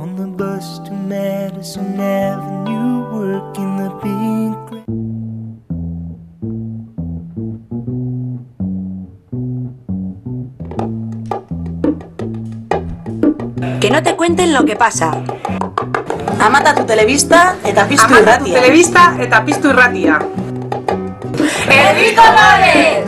On the bus to Madison Avenue, working the pink. Que no te cuenten lo que pasa. Amata tu telebista eta piztu Amata tu irratia. telebista eta piztu irratia. Erdiko lore!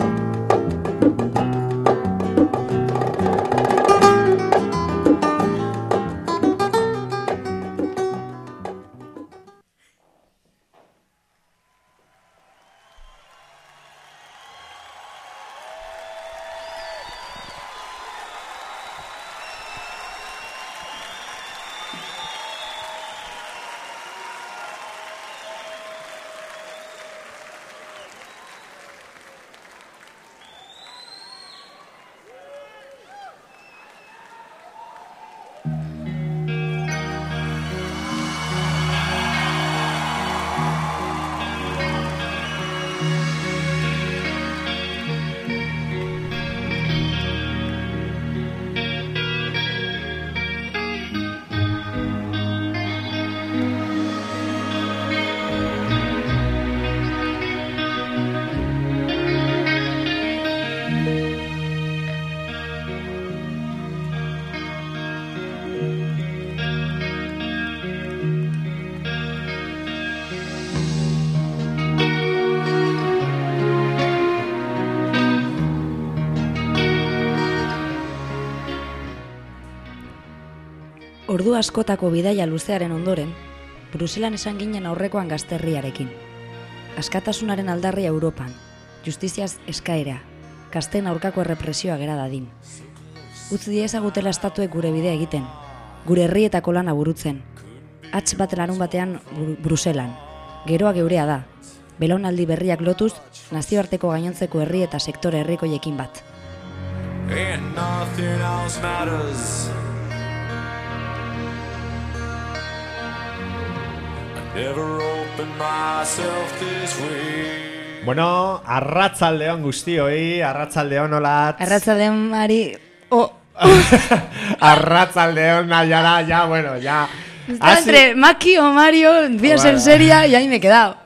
Ordu askotako bidaia luzearen ondoren, Bruselan esan ginen aurrekoan gazterriarekin. Askatasunaren aldarria Europan, justiziaz eskaera, kasten aurkako errepresioa gera dadin. Utz diezagutela estatuek gure bidea egiten, gure herrietako lana burutzen. Hatz bat larun batean Bru- Bruselan, geroa geurea da, belaunaldi berriak lotuz, nazioarteko gainontzeko herri eta sektore herrikoiekin bat. and nothing else matters. Bueno, arratzaldeon guztioi, arratzaldeon olat. Arratzaldean ari... Oh, arratzaldeon naiara, ya, bueno, ya. Está Hasi- entre Maki o Mario, voy a ser Bueno. seria y ahí me he quedado.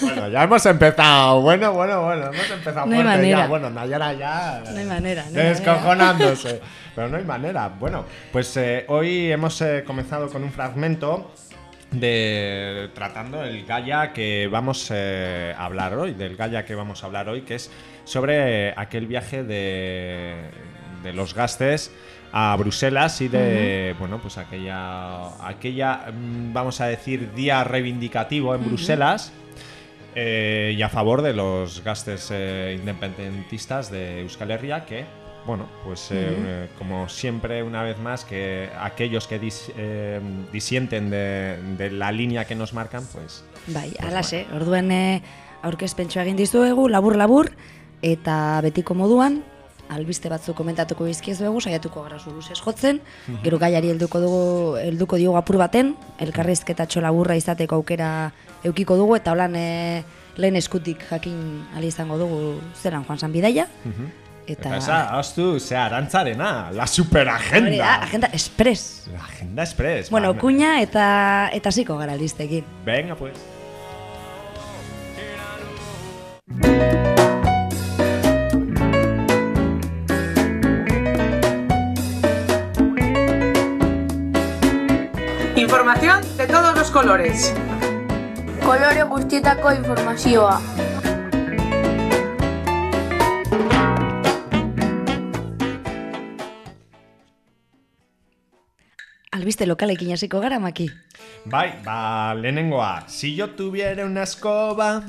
Bueno, ya hemos empezado. Bueno, bueno, bueno, hemos empezado No hay fuerte manera. ya. Bueno, Nayara ya. No hay manera, no hay Descojonándose. Pero no hay manera. Bueno, pues eh, hoy hemos eh, comenzado con un fragmento de tratando el Gaia que vamos eh, a hablar hoy, del Gaia que vamos a hablar hoy, que es sobre eh, aquel viaje de, de los gastes a Bruselas y de bueno pues aquella aquella mm, vamos a decir día reivindicativo en Bruselas eh, y a favor de los gastes eh, independentistas de Euskal Herria que bueno pues eh, eh, como siempre una vez más que aquellos que dis- eh, disienten de, de la línea que nos marcan pues Bai, alaxe, orduen eh, aurkezpentsoa egin dizuegu, labur-labur, eta betiko moduan, albiste batzuk komentatuko bizkiezuegu, saiatuko gara luzez jotzen, gero gaiari helduko dugu, helduko diogu apur baten, elkarrizketatxo laburra izateko aukera eukiko dugu, eta holan eh, lehen eskutik jakin ali izango dugu zelan joan zan bidaia, eta... eta esa astu ze arantzarena la Hori superagenda da, agenda express. la agenda express Bueno, kuña eta eta hasiko gara albistekin. venga pues Información de todos los colores. Kolore guztietako informazioa. Albiste lokalekin hasiko gara, Maki. bai ba lehenengoa si yo tuviera una escoba.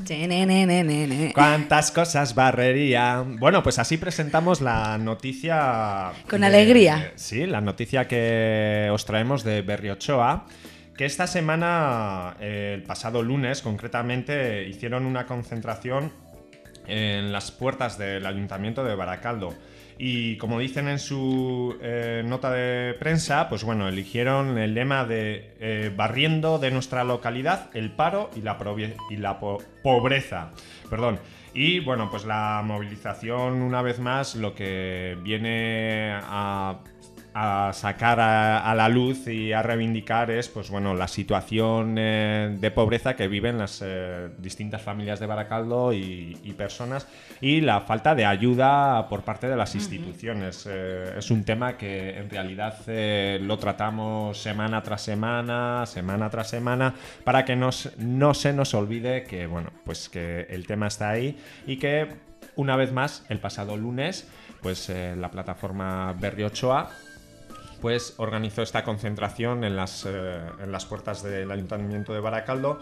¿Cuántas cosas barrería? Bueno, pues así presentamos la noticia. Con alegría. Sí, la noticia que os traemos de Berriochoa. Que esta semana, eh, el pasado lunes concretamente, hicieron una concentración en las puertas del ayuntamiento de Baracaldo. Y como dicen en su eh, nota de prensa, pues bueno, eligieron el lema de eh, barriendo de nuestra localidad el paro y la, pobreza. Perdón. Y bueno, pues la movilización, una vez más, lo que viene a a sacar a, a la luz y a reivindicar es pues bueno la situación eh, de pobreza que viven las eh, distintas familias de Baracaldo y, y personas y la falta de ayuda por parte de las instituciones. Eh, es un tema que en realidad eh, lo tratamos semana tras semana, semana tras semana, para que nos, no se nos olvide que bueno pues que el tema está ahí y que una vez más el pasado lunes pues eh, la plataforma Berriochoa pues organizó esta concentración en las, eh, en las puertas del Ayuntamiento de Baracaldo.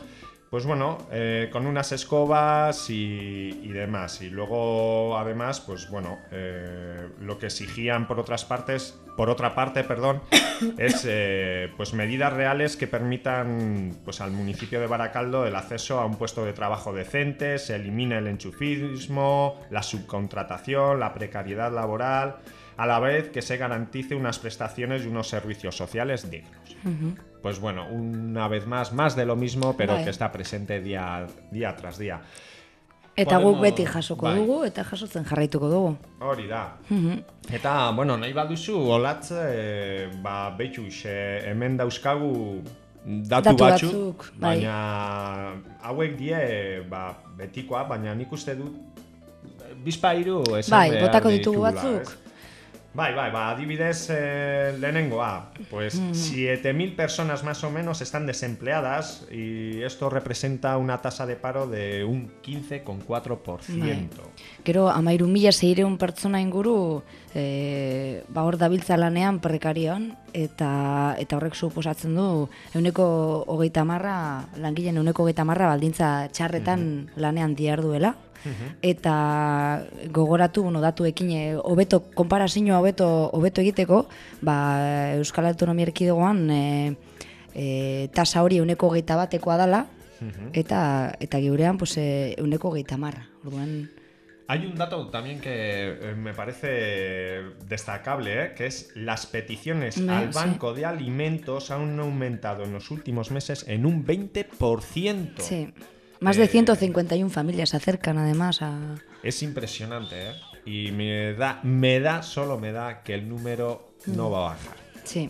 Pues bueno, eh, con unas escobas y, y demás. Y luego, además, pues bueno, eh, lo que exigían por otras partes, por otra parte, perdón, es eh, pues medidas reales que permitan pues al municipio de Baracaldo el acceso a un puesto de trabajo decente, se elimina el enchufismo, la subcontratación, la precariedad laboral a la vez que se garantice unas prestaciones y unos servicios sociales dignos. Pues bueno, una vez más, más de lo mismo, pero que está presente día, día tras día. Eta guk Podemos- beti jasoko bai. dugu eta jasotzen jarraituko dugu. Hori da. Eta, bueno, nahi baduzu, olatz, e, ba, betxuz, e, hemen dauzkagu datu, Datu batzuk, batzuk, bai. baina hauek die, ba, betikoa, baina nik uste dut bizpairu esan Bai, behar botako ditugu ditugula, batzuk. ez? Bai, bai, ba, adibidez eh, lehenengoa, pues 7.000 personas más o menos están desempleadas y esto representa una tasa de paro de un 15,4%. Gero, amairu mila zeireun pertsona inguru, e, ba hor dabiltza lanean prekarioan, eta, eta horrek suposatzen du, euneko hogeita marra, langileen euneko hogeita marra baldintza txarretan lanean diarduela. Eta gogoratu, bueno, datuekin eh, hobeto konparazioa hobeto hobeto egiteko, ba Euskal Autonomia Erkidegoan e, e, tasa hori euneko hogeita batekoa dala, eta eta geurean pues eh, euneko hogeita marra. Orduan, Hay un dato también que me parece destacable, ¿eh? que es las peticiones al sí. Banco de Alimentos han aumentado en los últimos meses en un 20%. Sí. Más de Eh, 151 familias se acercan además a... Es impresionante, ¿eh? Y me da, me da, solo me da que el número no va a bajar. Sí.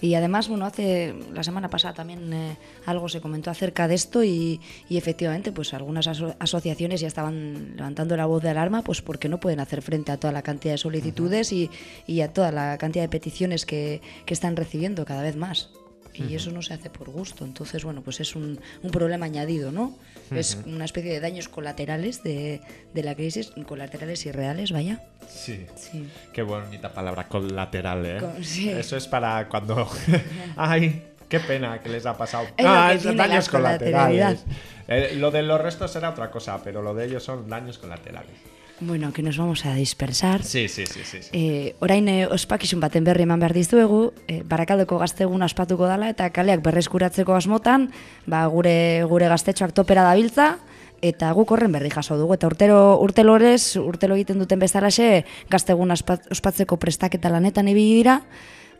Y además, bueno, hace la semana pasada también eh, algo se comentó acerca de esto y, y efectivamente, pues algunas aso- asociaciones ya estaban levantando la voz de alarma, pues porque no pueden hacer frente a toda la cantidad de solicitudes y, y a toda la cantidad de peticiones que, que están recibiendo cada vez más. Y eso no se hace por gusto. Entonces, bueno, pues es un, un problema añadido, ¿no? Es una especie de daños colaterales de, de la crisis, colaterales y reales, vaya. Sí. Sí. Qué bonita palabra, colateral, ¿eh? Sí. Eso es para cuando... Ay, qué pena que les ha pasado. Es ah, es daños colaterales. Eh, lo de los restos era otra cosa, pero lo de ellos son daños colaterales. Bueno, que nos vamos a dispersar. Sí, sí, sí, sí. E, orain e, ospakizun baten berri eman behar dizuegu, e, barakaldeko gaztegun ospatuko dala eta kaleak berreskuratzeko asmotan, ba, gure gure gaztetxoak topera dabiltza, eta guk horren berri jaso dugu. Eta urtero, urtelorez, urtelo egiten duten bezalaxe, gaztegun ospat- ospatzeko prestaketa lanetan ibili dira,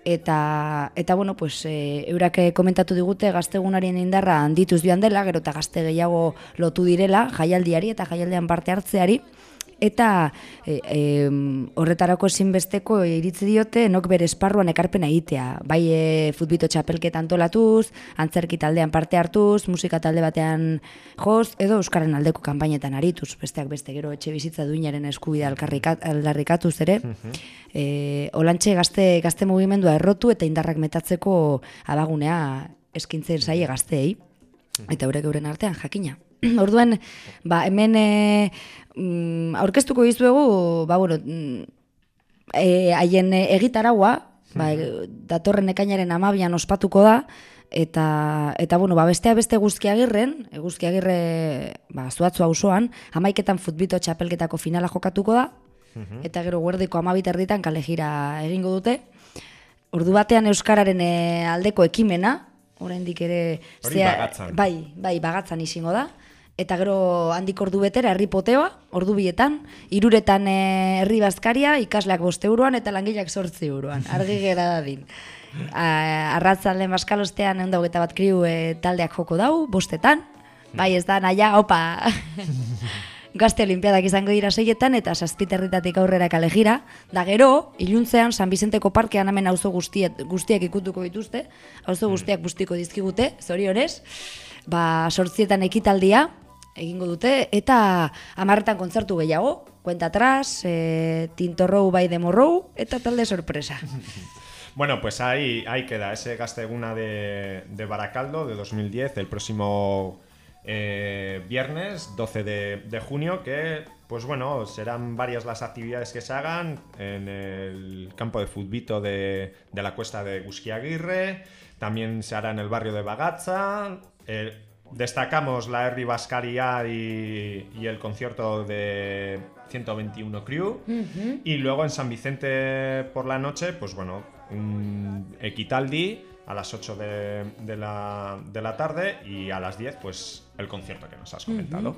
eta, eta bueno, pues, e, eurak eh, komentatu digute gaztegunarien indarra handituz joan dela, gero eta gazte gehiago lotu direla, jaialdiari eta jaialdean parte hartzeari, Eta e, e, horretarako ezinbesteko iritzi diote nok bere esparruan ekarpena egitea. Bai e, futbito txapelketa antolatuz, antzerki taldean parte hartuz, musika talde batean joz, edo Euskaren aldeko kanpainetan arituz. Besteak beste gero etxe bizitza duinaren eskubidea alkarrikat- aldarrikatuz ere. e, olantxe gazte, gazte mugimendua errotu eta indarrak metatzeko abagunea eskintzen zaie gazteei. Eta eurek euren artean, jakina. Orduan, ba, hemen e, aurkeztuko dizuegu, ba, bueno, mm, e, haien egitaragua, ba, e, datorren ekainaren amabian ospatuko da, eta, eta bueno, ba, bestea beste guzkiagirren, e, guzkiagirre, ba, zuatzu auzoan, amaiketan futbito txapelketako finala jokatuko da, eta gero guerdiko amabit erditan kale jira egingo dute. Ordu batean Euskararen e, aldeko ekimena, oraindik ere... Hori bagatzan. Bai, bai, bagatzan izango da. Eta gero handik ordu betera herri poteoa, ordu bietan, iruretan e, herri bazkaria, ikasleak boste euroan eta langileak sortzi euroan. Argi gera dadin. A- Arratzalden baskalostean egun hogeita bat kriu e, taldeak joko dau, bostetan. Bai, ez da, naia, opa. gazte olimpiadak izango dira seietan, eta zazpiterritatik aurrera kale gira, da gero, iluntzean, San Bizenteko parkean hemen auzo guztiet, guztiak ikutuko dituzte, auzo guztiak bustiko dizkigute, zorionez, ba, sortzietan ekitaldia, egingo dute, eta amarretan kontzertu gehiago, kuenta atrás, e, tintorrou bai demorrou, eta talde sorpresa. Bueno, pues ahí, ahí queda ese Gasteguna de, de Baracaldo de 2010, el próximo eh, viernes 12 de, de junio, que pues bueno, serán varias las actividades que se hagan en el campo de futbito de, de la cuesta de Gusquiaguirre, también se hará en el barrio de Bagatza, eh, destacamos la Erri Bascaria y, y el concierto de 121 Crew, y luego en San Vicente por la noche, pues bueno, un Equitaldi a las 8 de, de la, de la tarde y a las 10 pues el concierto que nos has comentado.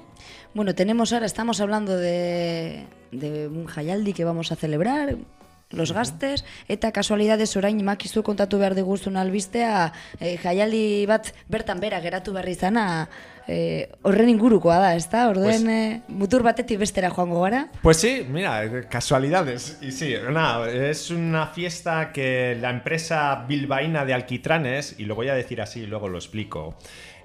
Bueno, tenemos ahora, estamos hablando de, de un jaialdi que vamos a celebrar, los gastes, eta kasualidades orain makizu kontatu behar diguzun albistea, eh, jaialdi bat bertan bera geratu berri izana, eh, horren ingurukoa da, ezta? Orduen Pues- eh, mutur batetik bestera joango gara. Pues sí, mira, casualidades. Y sí, nada, es una fiesta que la empresa bilbaína de alquitranes, y lo voy a decir así y luego lo explico,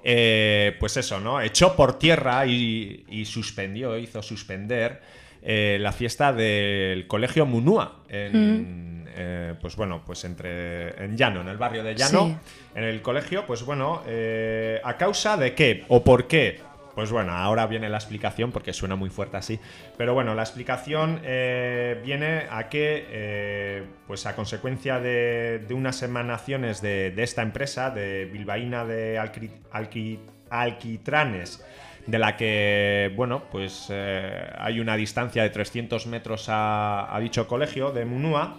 eh, pues eso, ¿no? Echó por tierra y, y suspendió, hizo suspender eh, la fiesta del colegio Munúa, en, eh, pues bueno, pues entre en Llano, en el barrio de Llano, Sí. en el colegio, pues bueno, eh, ¿a causa de qué o por qué? Pues bueno, ahora viene la explicación porque suena muy fuerte así. Pero bueno, la explicación viene a que, pues a consecuencia de, de unas emanaciones de, de esta empresa, de Bilbaína de Alcri- Alqui- Alquitranes, de la que, bueno, pues eh, hay una distancia de 300 metros a, a dicho colegio de Munúa,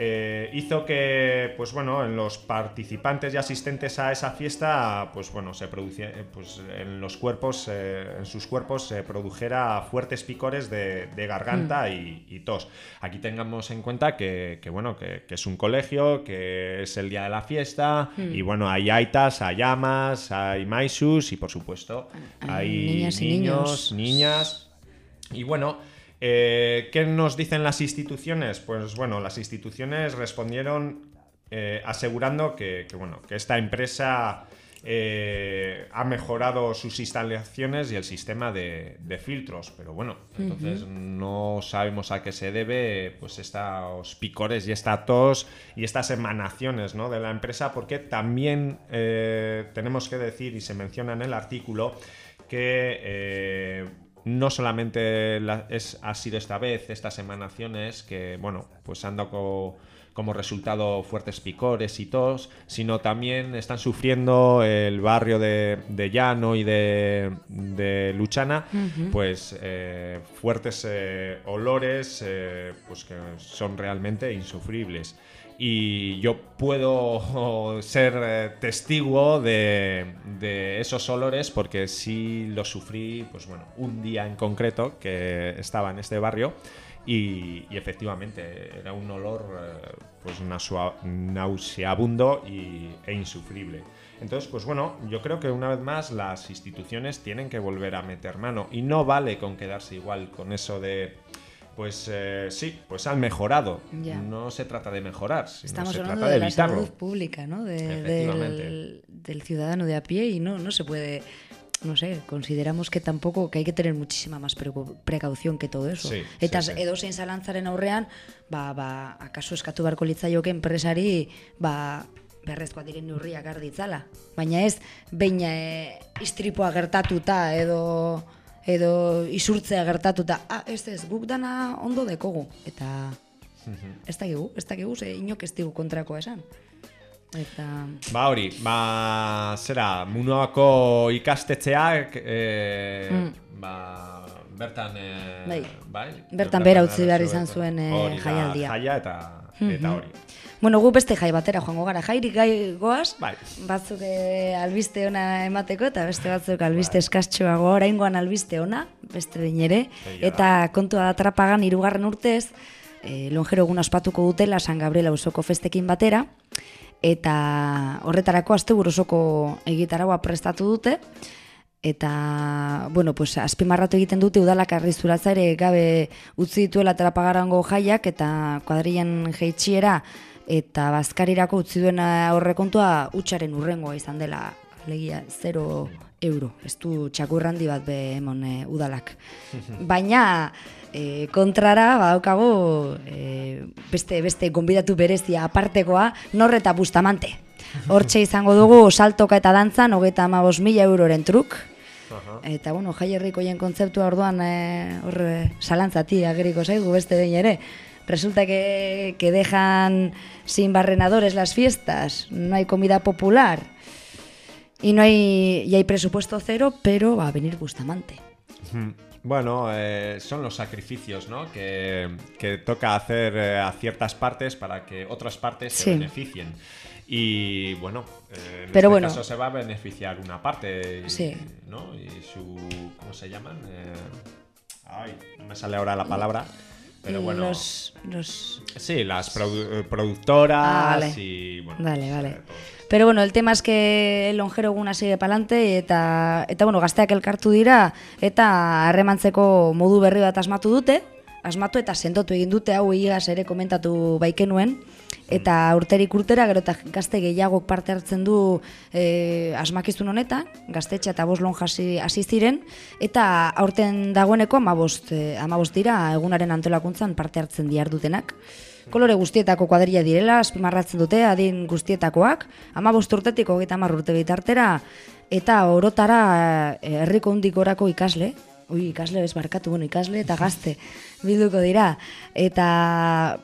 eh, hizo que, pues bueno, en los participantes y asistentes a esa fiesta, pues bueno, se producía, eh, pues en los cuerpos, eh, en sus cuerpos se produjera fuertes picores de, de garganta y, y tos. Aquí tengamos en cuenta que, que, bueno, que, que es un colegio, que es el día de la fiesta y bueno, hay aitas, hay amas, hay maisus y por supuesto Hay hay niñas y niños, niños. niñas y bueno, eh, ¿qué nos dicen las instituciones? Pues bueno, las instituciones respondieron eh, asegurando que, que, bueno, que esta empresa eh, ha mejorado sus instalaciones y el sistema de, de filtros, pero bueno, entonces no sabemos a qué se debe pues estos picores y esta tos y estas emanaciones ¿no? de la empresa, porque también eh, tenemos que decir, y se menciona en el artículo, que no solamente la- es, ha sido esta vez estas emanaciones que, bueno, pues han dado co- como resultado fuertes picores y tos, sino también están sufriendo el barrio de, de Llano y de, de Luchana, pues eh, fuertes eh, olores eh, pues que son realmente insufribles. Y yo puedo ser eh, testigo de, esos olores porque sí lo sufrí, pues bueno, un día en concreto que estaba en este barrio y, efectivamente era un olor eh, pues nauseabundo e insufrible. Entonces, pues bueno, yo creo que una vez más las instituciones tienen que volver a meter mano y no vale con quedarse igual con eso de pues eh, sí, pues han mejorado. Ya. No se trata de mejorar, sino Estamos se hablando trata de, de, la salud pública, ¿no? De- del, del ciudadano de a pie y no, no se puede, no sé, consideramos que tampoco, que hay que tener muchísima más precaución que todo eso. Sí, Eta sí, sí. edozein zalantzaren aurrean, ba, ba, akaso eskatu beharko litzaioke enpresari, ba, berrezkoa diren neurriak har ditzala. Baina ez, behin e, istripua gertatuta edo edo isurtzea gertatuta, ah, ez ez, guk dana ondo dekogu. Eta ez dakigu, ez dakigu, ze inok ez digu kontrakoa esan. Eta... Ba hori, ba, zera, Munoako ikastetxeak, e, ba, bertan, e, Bai. bai, Bertan behera utzi behar izan zuen, e, jaialdia. Jaia eta, eta hori. Bueno, gu beste jai batera joango gara. Jairik gai goaz, Bai. batzuk eh, albiste ona emateko eta beste batzuk albiste eskastxoago, oraingoan albiste ona, beste behin ere. Eta kontua da trapagan irugarren urtez, eh, lonjero egun ospatuko dutela San Gabriela Usoko festekin batera, eta horretarako asteburu osoko egitaragoa prestatu dute, eta, bueno, pues, azpimarratu egiten dute udalak arrizuratza ere gabe utzi dituela trapagarango jaiak eta kuadrian jeitxiera eta bazkarirako utzi duena horrekontua utxaren urrengoa izan dela legia 0 euro, ez du txakurrandi bat be emon e, udalak. Baina e, kontrara badaukagu e, beste beste gonbidatu berezia apartekoa nor eta bustamante. Hortxe izango dugu saltoka eta dantzan hogeita amabos mila euroren truk. Eta bueno, jai herrikoien kontzeptua orduan e, hor e, salantzati ageriko zaigu beste behin ere. Resulta que, que dejan sin barrenadores las fiestas, no hay comida popular y no hay, y hay presupuesto cero, pero va a venir Bustamante. Bueno, eh, son los sacrificios ¿no? que, que toca hacer eh, a ciertas partes para que otras partes se beneficien. Y bueno, eh, en Pero este bueno. caso se va a beneficiar una parte. y- Sí. ¿no? Y su. ¿Cómo se llaman? Eh, ay, no me sale ahora la palabra. Pero bueno. Los, los... Sí, las produ- eh, productoras Ah, vale. y. Bueno, Vale, vale. eh. Pero bueno, el tema es que lonjero eguna sigue palante eta eta bueno, gazteak elkartu dira eta harremantzeko modu berri bat asmatu dute, asmatu eta sendotu egin dute hau igaz ere komentatu baikenuen. Eta urterik urtera gero eta gazte gehiagok parte hartzen du e, asmakizun honetan, gaztetxa eta bost hasi hasi ziren. Eta aurten dagoeneko 15 eh, 15 dira egunaren antolakuntzan parte hartzen diar dutenak. Kolore guztietako kuadrilla direla, azpimarratzen dute, adin guztietakoak, ama urtetik hogeita hamar urte bitartera, eta orotara eh, herriko hundikorako ikasle, ui, ikasle bez barkatu, bueno, ikasle eta gazte bilduko dira. Eta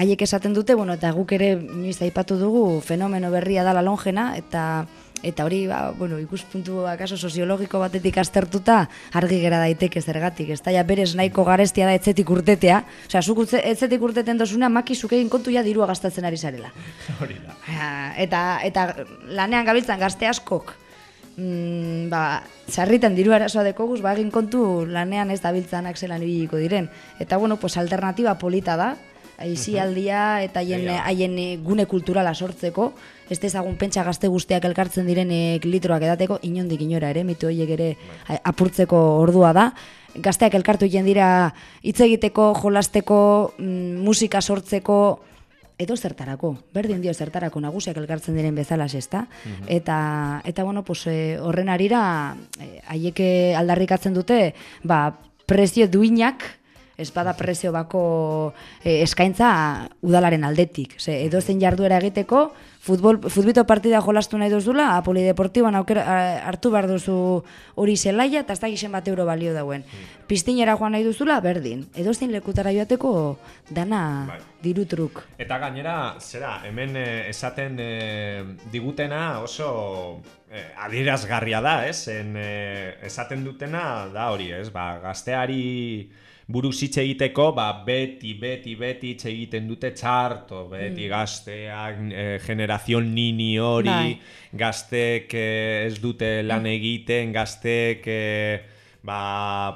haiek esaten dute, bueno, eta guk ere inoiz aipatu dugu fenomeno berria da la longena, eta eta hori, ba, bueno, ikuspuntu akaso soziologiko batetik aztertuta argi gera daiteke zergatik, ez da, ja berez nahiko garestia da etzetik urtetea, osea, zuk etzetik urteten dozuna, maki egin kontu ja dirua gastatzen ari zarela. Hori da. Eta, eta lanean gabiltzan gazte askok, mm, ba, sarritan diru arazoa dekoguz, ba, egin kontu lanean ez dabiltzanak zelan ibiliko diren. Eta, bueno, pues alternatiba polita da, aizialdia eta haien, haien eh, gune kulturala sortzeko, ez dezagun pentsa gazte guztiak elkartzen direnek litroak edateko, inondik inora ere, mitu horiek ere a- apurtzeko ordua da. Gazteak elkartu dira hitz egiteko, jolasteko, mm, musika sortzeko, edo zertarako, berdin dio zertarako nagusiak elkartzen diren bezala ezta? Eta, eta bueno, pues, eh, horren arira, eh, haieke aldarrikatzen dute, ba, prezio duinak, ez bada prezio bako eh, eskaintza udalaren aldetik. Ze, edo zen jarduera egiteko, futbol, futbito partida jolastu nahi duzula, polideportiboan aukera a- hartu behar duzu hori zelaia, eta ez da gixen bat euro balio dauen. Pistinera joan nahi duzula, berdin. Edo zein lekutara joateko, dana Bai. diru truk. Eta gainera, zera, hemen eh, esaten eh, digutena oso eh, adierazgarria da, ez? En, eh, esaten dutena da hori, ez? Ba, gazteari buruz hitz egiteko, ba, beti, beti, beti hitz egiten dute txarto, beti gazteak, eh, generazion nini hori, Bai. gaztek eh, ez dute lan egiten, gaztek eh, ba,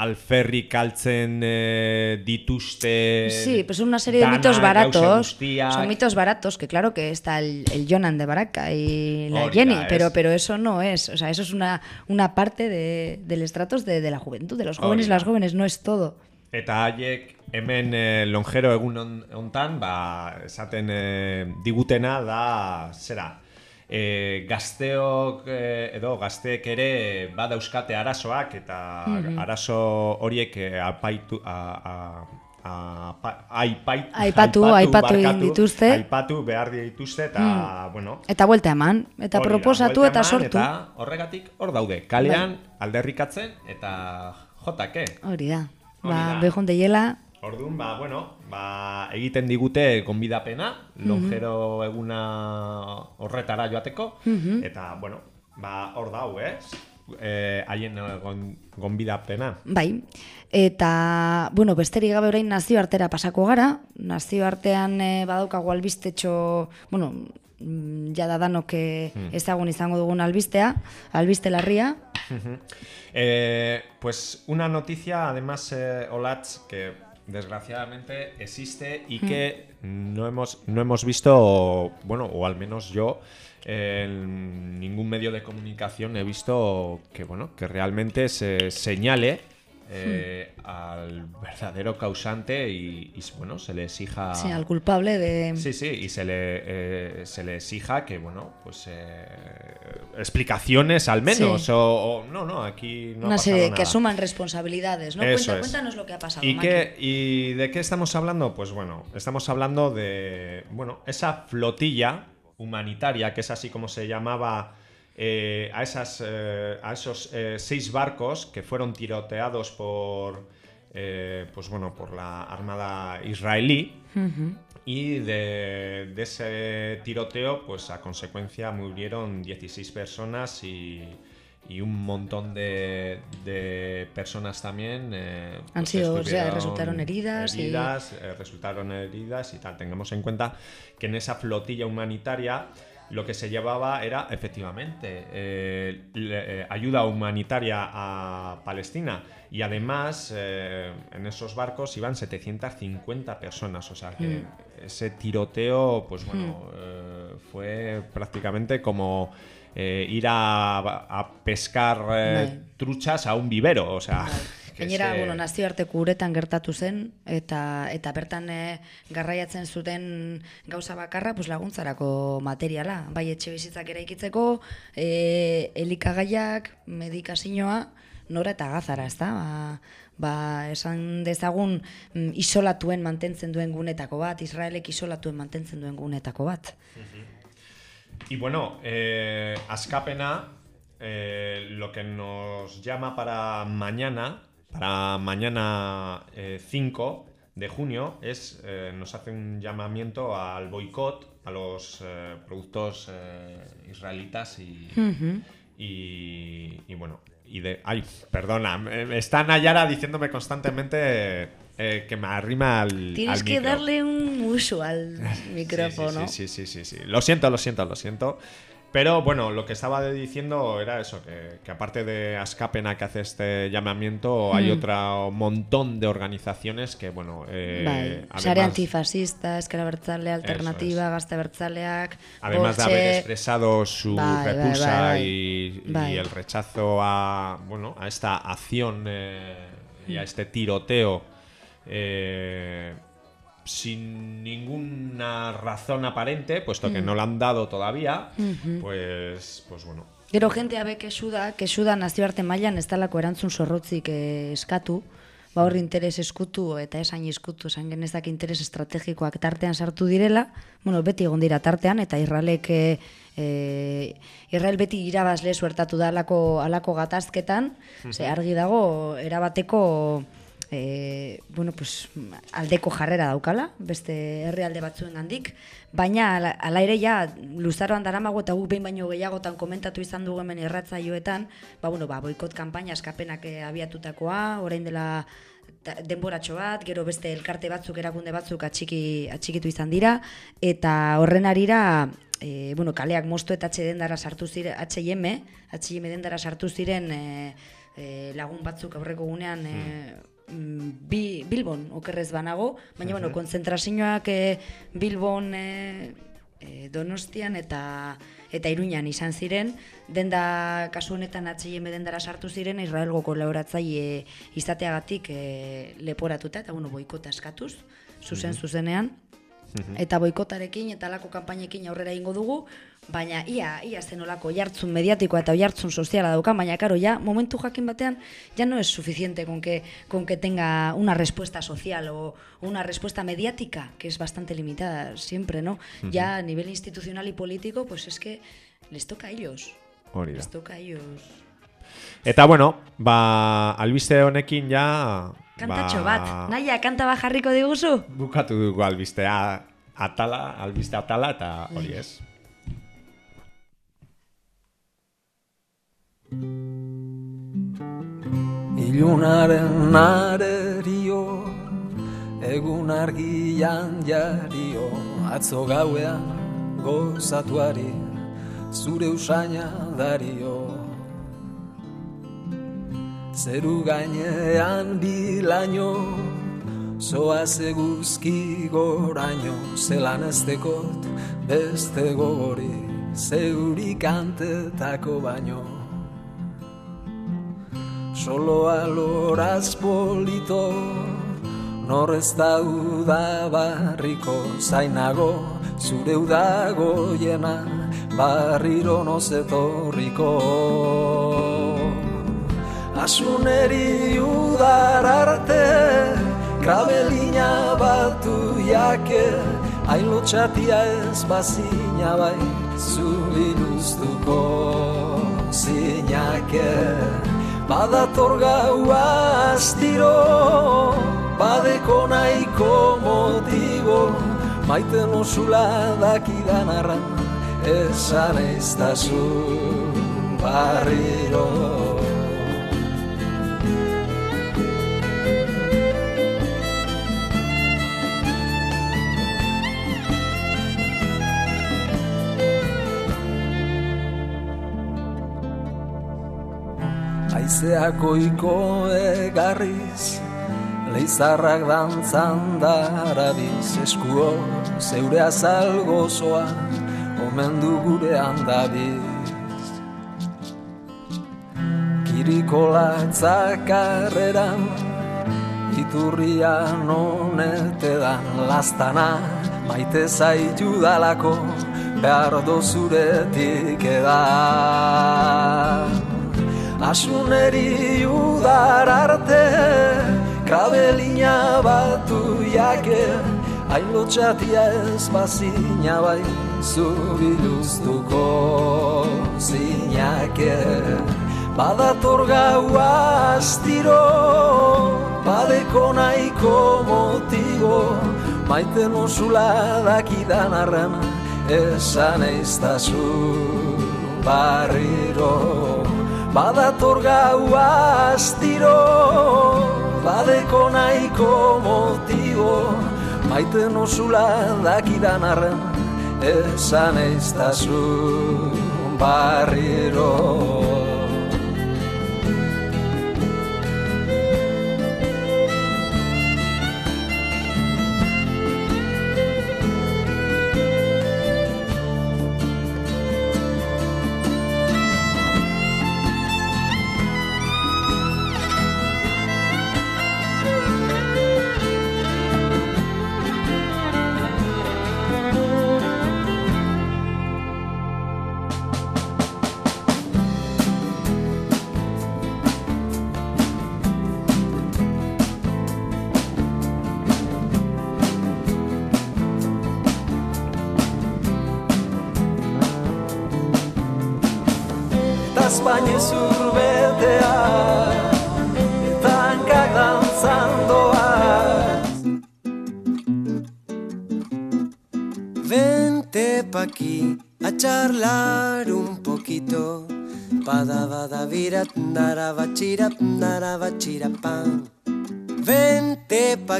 alferrik altzen eh, dituzte Sí, pues una serie de mitos baratos. guztiak. Son mitos baratos, que claro que está el, el Jonan de Baraca y la Hori Jenny, pero, pero eso no es. O sea, eso es una, una parte de, del estratos de, de la juventud, de los jóvenes y Hori da. las jóvenes, no es todo. Eta haiek hemen eh, lonjero egun on, hontan, ba, esaten eh, digutena da, zera, eh, gazteok eh, edo gazteek ere badauzkate arazoak eta Mhm. arazo horiek eh, apaitu, a, a, a, Aipatu, aipatu egin dituzte. Aipatu behar dituzte eta, bueno, Eta vuelta eman, eta hori da, proposatu buelta eta eman, sortu. Eta horregatik hor daude, kalean alderrikatzen eta jotake. Hori da. Ba, behon deiela, Orduan, ba, bueno, ba, egiten digute gonbidapena, lonjero eguna horretara joateko, eta, bueno, ba, hor dau, ez? Eh, haien eh, gon, gonbidapena. bai. Eta, bueno, besterik gabe orain nazioartera pasako gara. Nazioartean e, badaukagu albistetxo, bueno, mm, jada danok eh, ezagun izango dugun albistea, albiste larria. Eh, pues una noticia, además, eh, Olatz, que desgraciadamente existe y que no hemos, no hemos visto, bueno, o al menos yo, en ningún medio de comunicación he visto que, bueno, que realmente se señale eh, al verdadero causante y, y, bueno, se le exija... Sí, al culpable de... Sí, sí, y se le, eh, se le exija que, bueno, pues eh, explicaciones al menos. Sí. O, o- no, no, aquí no Una serie que asuman responsabilidades, ¿no? Eso Cuenta- es. Cuéntanos lo que ha pasado. ¿Y, qué, ¿Y de qué estamos hablando? Pues bueno, estamos hablando de bueno, esa flotilla humanitaria, que es así como se llamaba eh, a, esas, eh, a esos eh, seis barcos que fueron tiroteados por, eh, pues bueno, por la Armada israelí. Y de, de ese tiroteo, pues a consecuencia murieron 16 personas y, y un montón de, de personas también. eh, Han pues, sido, o sea, resultaron heridas y- heridas, eh, resultaron heridas y tal. Tengamos en cuenta que en esa flotilla humanitaria lo que se llevaba era efectivamente eh, le- eh, ayuda humanitaria a Palestina. Y además eh, en esos barcos iban 750 personas, o sea que Mm. ese tiroteo, pues bueno, eh, fue prácticamente como ir a, a pescar truchas a un vivero, o sea. Gainera, bueno, nazioarteko uretan gertatu zen, eta eta bertan e, garraiatzen zuten gauza bakarra, pues laguntzarako materiala. Bai etxe bizitzak eraikitzeko, e, elikagaiak, medikazioa, nora eta gazara, ezta? Ba, ba, esan dezagun mm, isolatuen mantentzen duen gunetako bat, Israelek isolatuen mantentzen duen gunetako bat. Y bueno, eh, Ascapena, eh, lo que nos llama para mañana, para mañana eh, 5 de junio, es eh, nos hace un llamamiento al boicot a los eh, productos eh, israelitas y, y, y bueno, y de... Ay, perdona, está Nayara diciéndome constantemente eh, que me arrima al, Tienes al que micro. darle un uso al Sí, micrófono. Sí, sí, sí, sí, sí. Lo siento, lo siento, lo siento. Pero bueno, lo que estaba diciendo era eso, que, que aparte de Ascapena que hace este llamamiento, hay Mm. otro montón de organizaciones que, bueno, eh, sare además, antifascista, ezker abertzale, alternativa, gazte abertzaleak, además de haber expresado su repulsa. Y, el rechazo a, bueno, a esta acción eh, y a este tiroteo eh, sin ninguna razón aparente, puesto que Mm. no lo han dado todavía, Mhm. pues, pues bueno. Gero jentea be kesu da, kesu da nazioarte mailan ez dalako erantzun zorrotzik eh, eskatu, ba hor interes eskutu eta esain eskutu, esan genezak interes estrategikoak tartean sartu direla, bueno, beti egon dira tartean, eta Israelek eh, eh, Israel beti irabazle suertatu da alako, alako gatazketan, ze argi dago erabateko e, bueno, pues, aldeko jarrera daukala, beste herrialde batzuen gandik, baina ala, ere ja luzaroan daramago eta guk behin baino gehiagotan komentatu izan dugu hemen irratzaioetan, ba, bueno, ba, boikot kanpaina eskapenak eh, abiatutakoa, orain dela denboratxo bat, gero beste elkarte batzuk, erakunde batzuk atxiki, atxikitu izan dira, eta horren arira, e, bueno, kaleak mostu eta dendara sartu ziren, H&M, H&M dendara sartu ziren e, e, lagun batzuk aurreko gunean e, bi, Bilbon okerrez banago, baina bueno, Mhm. konzentrazioak e, Bilbon e, e, Donostian eta eta Iruñan izan ziren, denda kasu honetan H&M dendara sartu ziren Israelgo kolaboratzaile izateagatik e, leporatuta eta bueno, boikota eskatuz, zuzen Mhm. zuzenean. Eta boikotarekin eta lako kanpainekin aurrera ingo dugu, baina ia, ia zen olako jartzun mediatikoa eta jartzun soziala daukan, baina karo, ya momentu jakin batean, ya no es suficiente con que, con que tenga una respuesta social o una respuesta mediática, que es bastante limitada siempre, ¿no? Ya a nivel institucional y político, pues es que les toca a ellos. Hori da. Les toca a ellos. Eta bueno, ba, albiste honekin ja... Kantatxo ba, bat, naia, kanta bat jarriko diguzu? Bukatu dugu albistea atala, albiste atala eta hori ez. Ilunaren arerio Egun argian jario Atzo gauean gozatuari Zure usaina dario Zeru gainean bilaino Zoaz eguzki goraino zelan ez dekot beste gogori zeuri kantetako baino. Solo aloraz polito nor ez dauda barriko zainago zure udagoiena barriro nozetorriko Asuneri udar arte Krabelina batu jake. Hain lotxatia ez bazina bai Zu iluztuko zinake. Badator gaua astiro Badeko nahiko motibo. Maiten osula dakidan arra Esan eiztazu barriro Aizeak oiko egarriz Leizarrak dantzan darabiz Eskuo zeure azal gozoa Omen du gure handabiz Kirikola etzakarreran Iturrian honetedan lastana Maite zaitu dalako Behar dozuretik edan Asuneri udar arte Krabelina batu jake. Hain lotxatia ez bazina bai Zubiluztuko zinake. Badator gaua astiro Badeko nahiko motibo Maiten osula dakidan arren Esan eiztazu barriro Badator gaua astiro Badeko nahiko motibo. Maiten osula dakidan arren Esan eiztazu barriro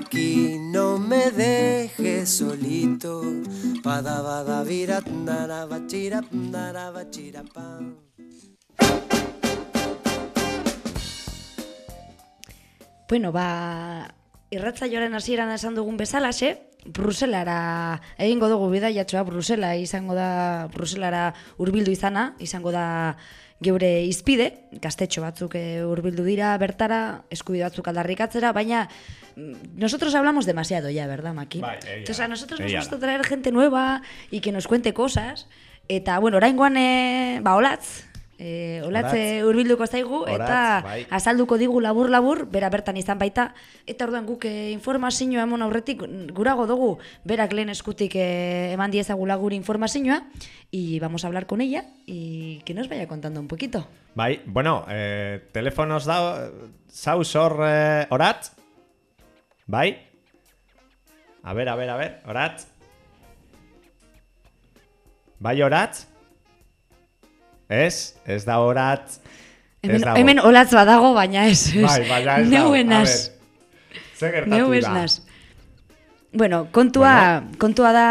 aquí, no me dejes solito. Bueno, ba, irratzaioaren hasieran esan dugun bezalaxe, Bruselara egingo dugu bidaiatxoa, Brusela izango da, Bruselara hurbildu izana, izango da geure izpide, gaztetxo batzuk eh, hurbildu dira bertara, eskubide batzuk aldarrikatzera, baina mm, nosotros hablamos demasiado ya, ¿verdad, Maki? Bai, Entonces, a nosotros nos gusta traer gente nueva y que nos cuente cosas. Eta, bueno, oraingoan, eh, ba, olatz, Olatz. eh, hurbilduko zaigu, Olatz, eta bai. azalduko digu labur-labur, bera bertan izan baita, eta orduan guk eh, informazioa emon aurretik gurago dugu, berak lehen eskutik eh, eman diezagula gure informazioa, y vamos a hablar con ella, y que nos vaya contando un poquito. Bai, bueno, eh, telefonos da, zauz hor eh, orat? Bai? A ver, a ver, a ver, orat? Bai orat? Ez? Ez da orat? Hemen, Ez dago. hemen olatz badago, baina ez. ez. Bai, baina ez dago. Neu A naz. ver, gertatu Neu ez da? naz. Bueno, kontua, kontua da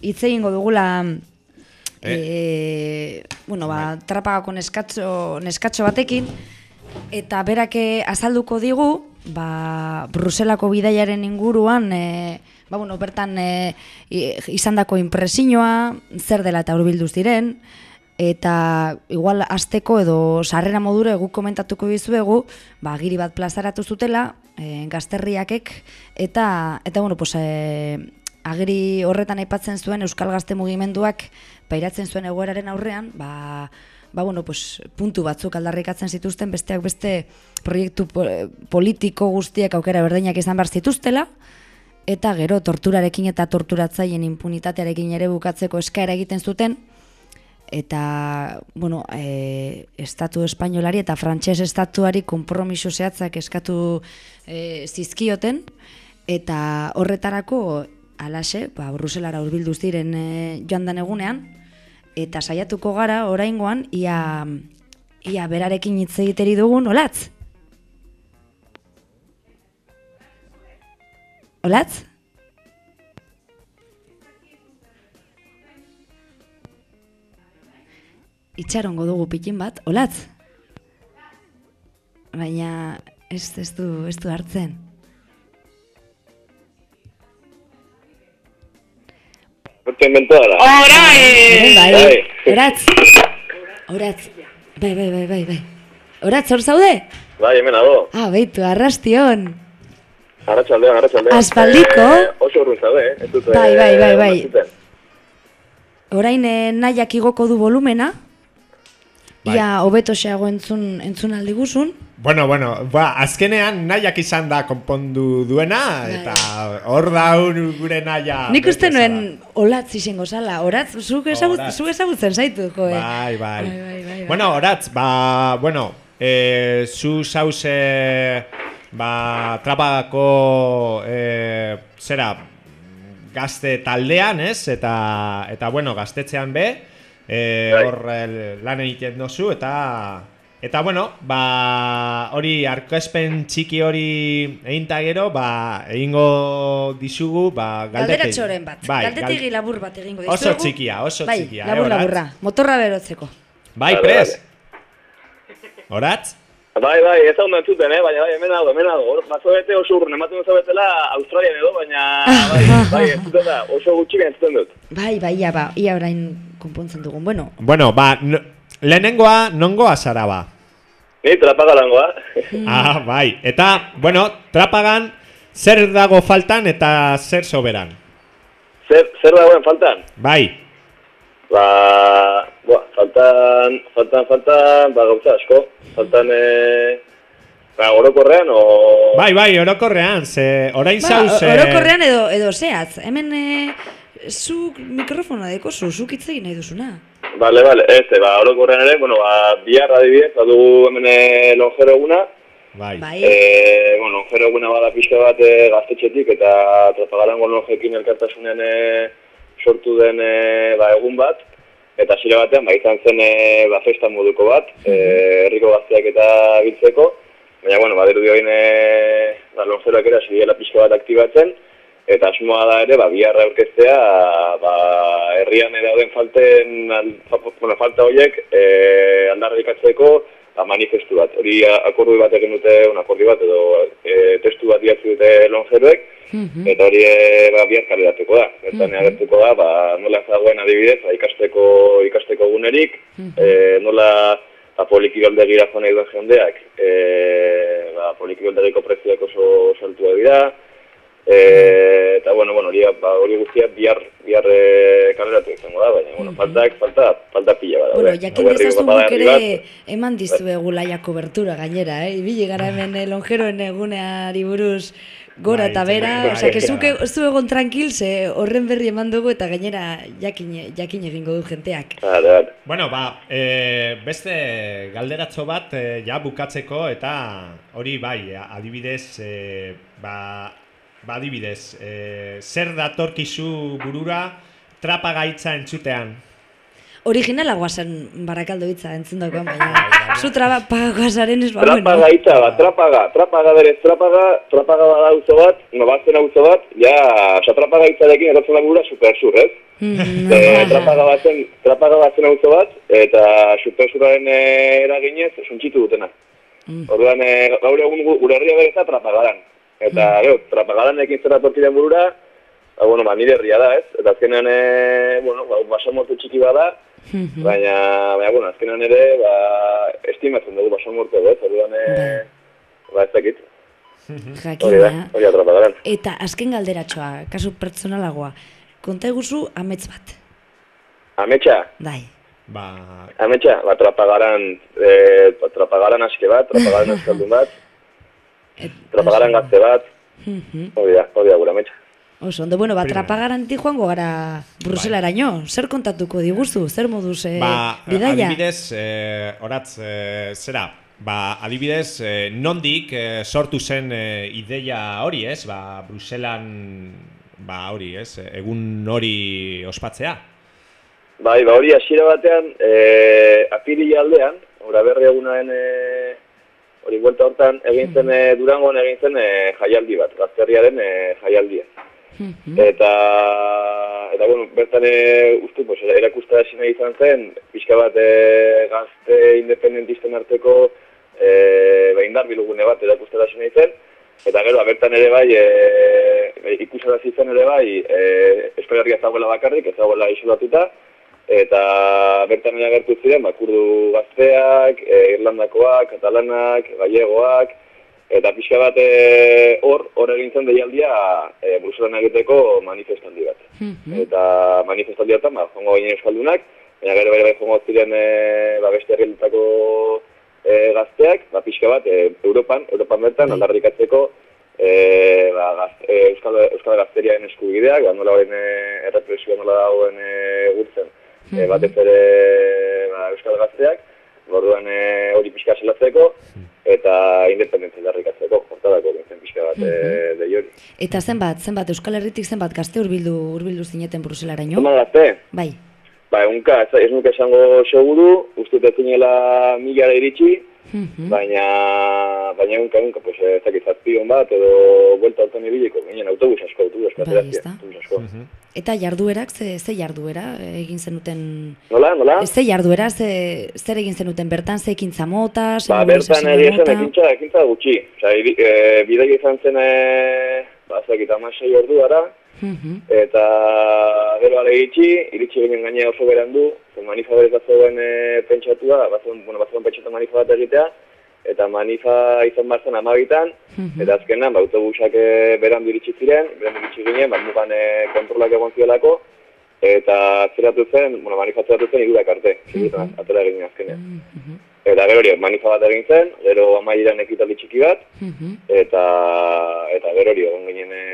hitz egingo dugula eh, bueno, ba, trapagako neskatxo, neskatxo batekin eta berak eh, azalduko digu ba, Bruselako bidaiaren inguruan, e, ba, bueno, bertan e, izandako impresioa, zer dela eta hurbilduz diren, eta igual asteko edo sarrera modura guk komentatuko dizuegu, ba, giri bat plazaratu zutela, e, gazterriakek, eta, eta bueno, pues, e, agiri horretan aipatzen zuen Euskal Gazte Mugimenduak pairatzen zuen egoeraren aurrean, ba, ba, bueno, pues, puntu batzuk aldarrikatzen zituzten, besteak beste proiektu po politiko guztiak aukera berdinak izan behar zituztela, eta gero torturarekin eta torturatzaien impunitatearekin ere bukatzeko eskaera egiten zuten, eta, bueno, e, estatu espainolari eta frantses estatuari konpromiso zehatzak eskatu e, zizkioten, eta horretarako alaxe, ba, Bruselara urbildu ziren e, joan dan egunean, eta saiatuko gara oraingoan ia, ia berarekin hitz egiteri dugun, olatz? Olatz? Itxarongo dugu pikin bat, olatz? Baina ez, ez, du, ez du hartzen. Horten mentuara. Ora, Bai, eh! bai, oratz. Oratz. Bai, bai, bai, bai, bai. Oratz, hor zaude? Bai, hemen nago. Ah, beitu, arrastion. Arratxaldean, arratxaldean. Aspaldiko? Eh, oso urrun zaude, eh? Ez dut, Bai, bai, bai, eh, bai. Orain eh, nahiak igoko du volumena. Bai. Ia, hobeto xeago entzun, entzun aldi guzun. Bueno, bueno, ba, azkenean nahiak izan da konpondu duena, eta hor da gure naia. Nik uste nuen olatz izango zala. Oratz, zuk Oratz. zuk ezagutzen zaitu, jo, eh? Bai, bai. Bai, bai, bai, bai. Bueno, oratz, ba, bueno, eh, zu zauze, ba, trapagako, eh, zera, gazte taldean, ez? Eta, eta bueno, gaztetzean be, eh, Bai. hor eh, lan egiten dozu, eta... Eta bueno, ba, hori arkezpen txiki hori egin ta gero, ba, egingo dizugu, ba, galdetegi. Galderatxoren bat. Bai, Galdetegi gal- labur bat egingo dizuegu. Oso txikia, oso bai, txikia. eh, labur Oratz? laburra. Motorra berotzeko. Bai, Vale, pres. Oratz? Bai, bai, ez ondo entzuten, eh? Baina, bai, hemen nago, hemen nago. Bazo bete oso urrun, ematen dut betela Australian edo, baina, bai, bai, ez da, oso gutxi entzuten dut. Bai, bai, ia, ba, ia orain konpontzen dugun. Bueno, Bueno, ba, no, lehenengoa nongoa zara ba. Ni trapagalangoa. Ah, bai. Eta, bueno, trapagan zer dago faltan eta zer soberan. zer, zer dagoen faltan? Bai. Ba, ba, faltan, faltan, faltan, ba, gauza asko. Faltan, eh, ba, orokorrean, o... Bai, bai, orokorrean, ze orain ba, zauz... orokorrean edo, edo zehatz. Hemen, e, zuk mikrofonoa dekozu, zuk hitz egin nahi duzuna. Bale, bale, ez, ba, orokorrean ere, bueno, ba, bihar adibidez, badu hemen eh, lonjero eguna, Bai. Bai. Eh, bueno, lonjero eguna bada pixka bat eh, gaztetxetik eta trapagarango lonjekin elkartasunean eh, sortu den eh, ba, egun bat. Eta zile batean, ba, izan zen eh, ba, festa moduko bat, eh, herriko gazteak eta biltzeko. Baina, bueno, baderu dioin eh, ba, lonjeroak ere hasi diela pixka bat aktibatzen. Eta asmoa da ere, ba, biharra aurkeztea, ba, herrian dauden falten, al, fa- bueno, falta horiek eh, aldarrikatzeko ba, manifestu bat. Hori a- akordi bat egin dute, un akordi bat edo e, testu bat idatzi dute lonjeroek, eta hori e, ba, bihar kaleratuko da. Bertan agertuko da, ba, nola ez dagoen adibidez, ba, ikasteko, ikasteko gunerik, e, nola ba, polikibeldegira joan nahi duen jendeak, e, ba, polikibeldegiko prezioak oso saltua dira, E, eta bueno, bueno, hori, ba, hori guztia bihar, bihar e, kaleratu izango da, baina, bueno, faltak, falta, falta pila bada. Bueno, jakin dezazu guk ere eman dizuegu laia kobertura gainera, eh? Ibili gara hemen eh, lonjeroen eguneari buruz gora Bai, eta bera, bai, osea, que bai. zuke zu egon tranquil, ze horren berri eman dugu eta gainera jakin, jakin egingo du jenteak. Vale. Bueno, ba, e, beste galderatxo bat e, ja bukatzeko eta hori bai, adibidez, e, ba, ba adibidez, e, zer datorkizu burura trapa gaitza entzutean? Originalagoa zen barakaldo hitza entzundakoan, baina zu trapagoa zaren ez ba, bueno. Trapaga hitza bat, trapaga, trapaga berez, trapaga, trapaga bada auzo bat, no batzen auzo bat, ja, oza, trapaga hitzarekin erotzen da gura supersur, ez? E, trapaga batzen, trapaga batzen auzo bat, eta supersuraren eh, eraginez, suntxitu dutena. Mm. Orduan, e, gaur egun gu- gure herria bereza trapagaran. Eta, gero, trapagaranekin zera torkiren burura, ba, bueno, ba, nire herria da, ez? Eta azkenean, e, bueno, ba, basamortu txiki bada, Mhm. baina, baina, bueno, azkenean ere, ba, estimatzen dugu basamortu, ez? Orduan, e, ba, ez dakit. Hori da, Jakina. hori da. Eta azken galderatxoa, kasu pertsonalagoa. Konta eguzu amets bat. Ametsa, Bai. Ba, ametsa, ba, trapagaran, e, trapagaran aske bat, trapagaran euskaldun bat, trapagaran gazte bat, hori da, hori da gure ametsa. Oso, ondo, bueno, ba, Primera. trapagaranti joango gara Bruselaraino. Zer kontatuko diguzu? Zer moduz eh, ba bidaia? adibidez, eh, oratz, eh, zera, ba, adibidez, eh, nondik eh, sortu zen eh, ideia hori, ez? Ba, Bruselan, ba, hori, ez? Egun hori ospatzea. Bai, ba hori hasiera batean, e, apirila aldean, ora berri egunaren e, hori buelta hortan, egin zen e, Durangon egin zen e, jaialdi bat, gazterriaren e, jaialdia. Eta, eta bueno, bertan e, uste, pues, erakusta nahi izan zen, pixka bat e, gazte independentisten arteko e, behindar bilugune bat erakustera hasi nahi zen, eta gero, bertan ere bai, e, ikusarazi zen ere bai, e, Herria ez dagoela bakarrik, ez dagoela isolatuta, eta bertan agertu ziren, ba, kurdu gazteak, e, irlandakoak, katalanak, gallegoak, eta pixka bat e, hor, hor egin zen deialdia e, Bruselan egiteko manifestaldi bat. Eta manifestaldi hortan, ba, jongo ginen euskaldunak, baina gero bere bai jongo ziren e, ba, beste herrialdetako e, gazteak, ba, pixka bat, e, Europan, Europan bertan aldarrikatzeko e, ba, gaz, e, Euskal, Euskal Gazteriaren eskubideak, ba, nola horien e, errepresioa nola dagoen e, gurtzen, e, batez ere ba, Euskal Gazteak, orduan e, hori pixka zelatzeko, eta independentzia darrikatzeko, hortarako gintzen pixka bat e, de hori. Eta zenbat, zenbat, Euskal Herritik zenbat gazte hurbildu hurbildu zineten Bruselaraino? Zuma gazte? Bai. Ba, egunka, ez, ez nuke esango seguru, uste dut zinela milara iritsi, Mhm. baina, baina egunka, egunka, pues, ez dakit zazpion bat, edo vuelta hortan ibiliko, ginen autobus asko, autobus asko, Bai, autobus asko. Eta jarduerak, ze, ze jarduera egin zenuten... Nola, nola? Ze jarduera, ze, zer egin zenuten bertan, ze ekintza mota, ze Ba, bertan egia zen ekintza, ekintza gutxi. Osa, e, bidei izan zen, e, ba, ez dakit, amasei ordu ara, Mhm. eta gero ale iritsi, iritsi ginen gainea oso berandu, zen manifa berez zegoen e, pentsatua, bazen, bueno, bazen pentsatu manifa bat egitea, eta manifa izan bat zen amabitan, eta azkenan, ba, autobusak e, berandu iritsi ziren, berandu iritsi ginen, ba, mugan e, kontrolak egon ziolako, eta zeratu zen, bueno, manifa zeratu zen irudak arte, mm atera egin azkenean. Eta gero hori, manifa bat egin zen, gero amaieran ekitaldi txiki bat, eta eta gero hori egon ginen e,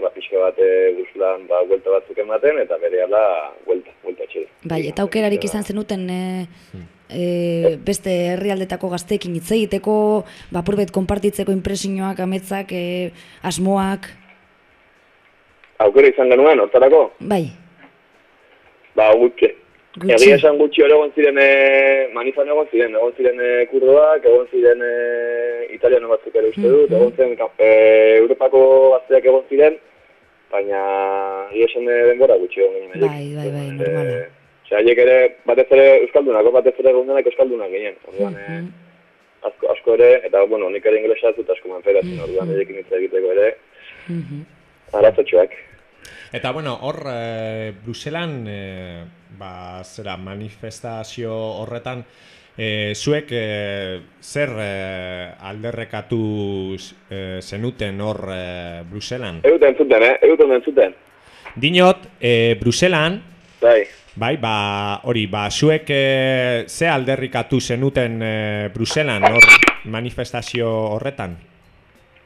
horra pixka bat e, Bruselan ba, buelta batzuk ematen, eta bere ala buelta, buelta txede. Bai, eta aukerarik izan zenuten e, e, beste herrialdetako gazteekin hitz egiteko, bapurbet konpartitzeko impresioak, ametzak, e, asmoak, Aukera izan genuen, hortarako, bai, ba. Gutxi. Egia esan gutxi hori egon ziren, e, manifan egon ziren, egon ziren e, kurdoak, egon ziren e, italiano batzuk ere uste dut, egon ziren e, Europako gazteak egon ziren, baina egia esan e, denbora gutxi egon ginen. bai, bai, bai, normala. Osea, haiek ere, batez ere Euskaldunak, batez ere egundenak Euskaldunak ginen. Orduan, e, asko, asko ere, eta, bueno, nik ere inglesa ez dut asko manperatzen, orduan, edekin hitz egiteko ere, Mhm. arazotxoak. Eta bueno, hor e, Bruselan e, ba, zera manifestazio horretan e, zuek e, zer e, alderrekatu e, zenuten hor e, Bruselan? Euten zuten, eh? Euten zuten. Dinot, e, Bruselan, Bai. bai, ba, hori, ba, zuek e, ze alderrikatu zenuten e, Bruselan hor manifestazio horretan?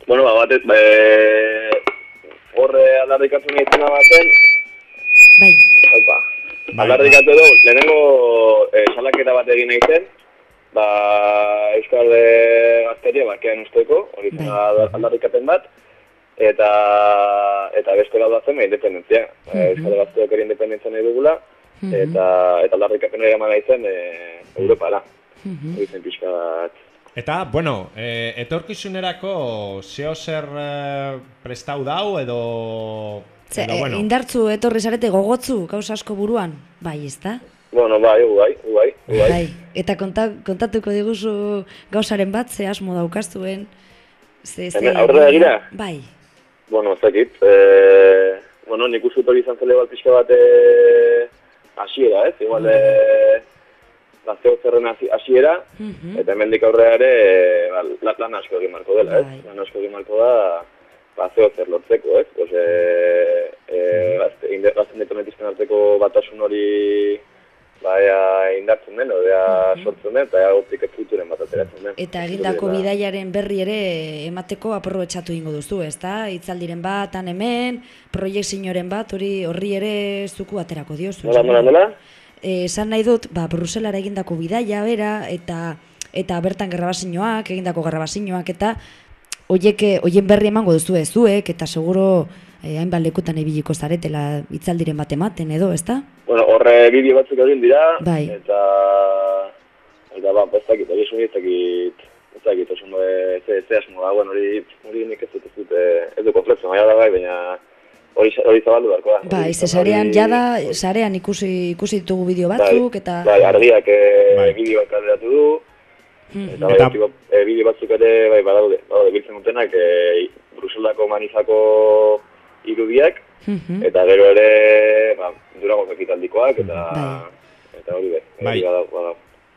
Bueno, ba, batez, e, horre aldarrikatu nahi zena baten, bai. Opa. Bai, Aldarrikatu edo, lehenengo e, salaketa bat egin nahi zen, ba, Euskal e, Gazteria bakean usteko, hori zen Bai. aldarrikapen bat, eta eta beste gau zen, ba, independentzia. E, Euskal Gazteak ere independentzia nahi dugula, eta, eta aldarrikapen hori eman nahi zen e, Europara. Hori zen pixka bat. Eta, bueno, e, etorkizunerako zeo zer e, prestau dau edo... Ze, e, indartzu etorri zarete gogotzu, gauza asko buruan, bai, ezta? Bueno, bai, bai, bai, bai. Bai. Eta konta, kontatuko diguzu gauzaren bat, ze asmo daukaztuen. Ze, ze, Hemen aurrera begira? Bai. Bueno, ez dakit. E, bueno, nik uste hori izan zela bat pixka bat e, hasiera, ez? Igual, e, gazteo zerren hasi- hasiera, Mhm. eta hemendik aurrera ere e, ba, la- lan asko egin marko dela, ez? Lan asko egin marko da gazteo zer lortzeko, ez? Pues, e, e, gazte, inde, gazte independentisten arteko batasun hori ba, ea indartzen den, ea sortzen den, eta ea optik futuren bat ateratzen den. Eta egindako da. bidaiaren berri ere emateko aprobetxatu ingo duzu, ezta? Hitzaldiren bat, han hemen, proiektzioren bat, hori horri ere zuku aterako diozu. Nola, nola, nola? Eh, esan nahi dut, ba, Bruselara egindako bidaia bera, eta eta bertan grabazioak, egindako grabazioak, eta hoiek, hoien berri emango duzu ez zuek, eta seguro eh, hainbat lekutan ibiliko zaretela hitzaldiren bat ematen edo, ezta? Bueno, horre bideo batzuk egin dira, Bai. eta, eta ba, ez dakit, ez dakit, ez dakit, oso no, ze, ze asmo da, bueno, hori, hori nik ez dut, ez dut, eh, ez dut maia da bai, baina hori, hori zabaldu beharko da. Bai, ze sarean hori- jada, sarean ikusi, ikusi ditugu bideo batzuk, eta... Bai, argiak eh, bideoak kaleratu du. Eta bai, eta... e, bideo batzuk ere, bai, badaude, badaude, biltzen dutenak, e, Bruselako manifako irudiak, Mhm. eta gero ere, ba, durago ekitaldikoak, eta, Bai. eta hori bai, Bai. hori badau, badau.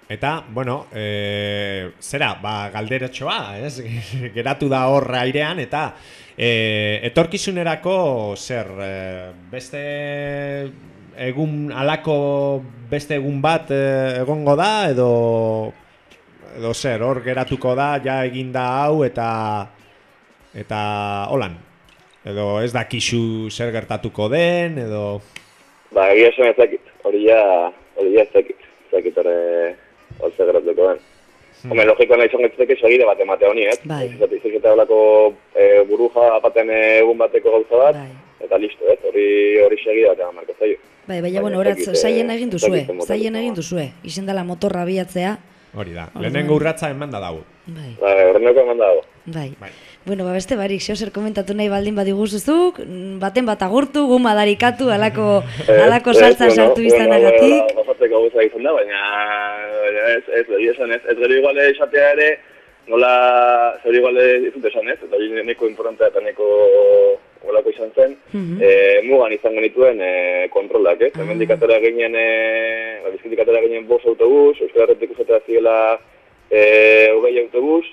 Eta, bueno, e, zera, ba, galderetxoa, ez? Geratu da hor airean, eta e, etorkizunerako zer, e, beste egun alako beste egun bat e, egongo da, edo edo zer, hor geratuko da, ja eginda hau, eta eta holan, edo ez dakizu zer gertatuko den, edo... Ba, egia esan ez dakit, hori ja, hori ja ez dakit, ez dakit hori, hori ze geratuko den. Home, logikoa nahi ez segide bat emate honi, ez? Bai. Ez eta holako e, buruja baten eh, egun bateko gauza bat, eta listo, ez? Hori hori segide bat eman marko zaio. Bai, baina, bueno, horatz, eh, zaien egin duzue, zaien egin duzue. Izen dela motorra biatzea. Hori da, lehenengo urratza eman da dago. Bai. Ba, horreneko eman dago. Bai. Bueno, ba beste barik, zeo zer komentatu nahi baldin badiguzuzuk, baten bat agurtu, gu madarikatu, alako, alako saltza sartu izanagatik. Bazatzeko gauza izan da, baina ez, ez, esan ez, ez gero igual esatea ere, nola, zer igual ez dut esan ez, eta hori neko importantea eta neko olako izan zen, Mhm. e, mugan izan genituen e, kontrolak, ez? Hemendik atera ginen, e, ba, bizkitik atera ginen bos autobus, Euskal Herretik uzatera ziela e, hogei autobus,